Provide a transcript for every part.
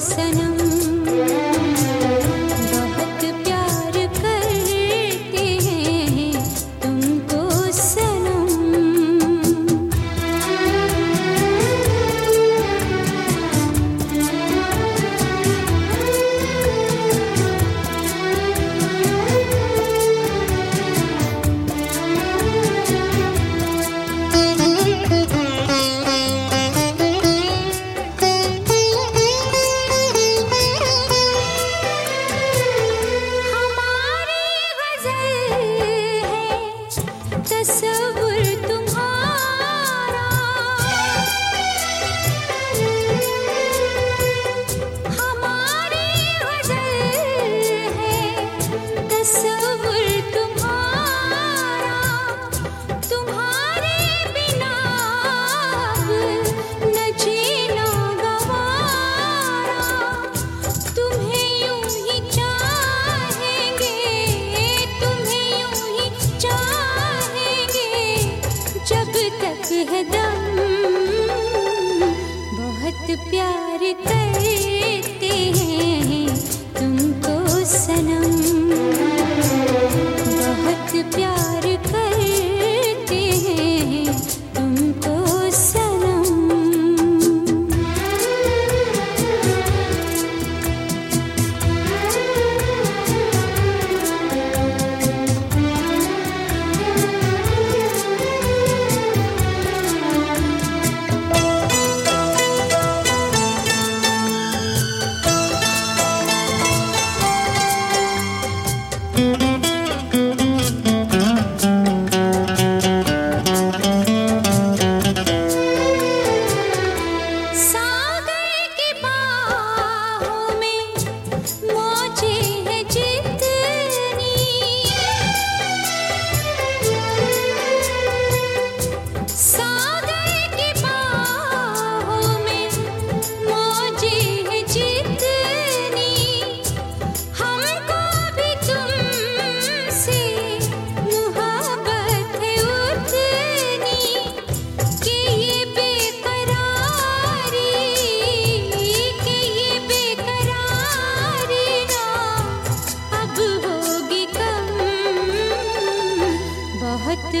सनम दम। बहुत प्यार करते हैं।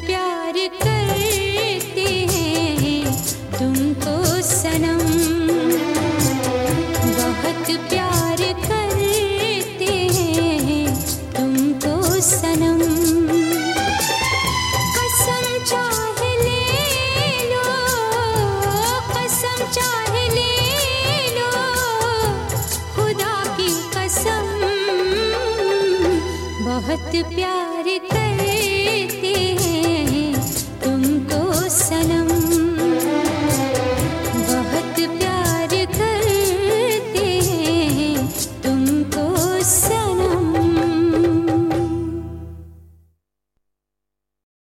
प्यार करते हैं तुमको तो सनम। बहुत प्यार करते हैं तुमको तो सनम। कसम चाहे ले लो, कसम चाहे ले लो, खुदा की कसम। बहुत प्यार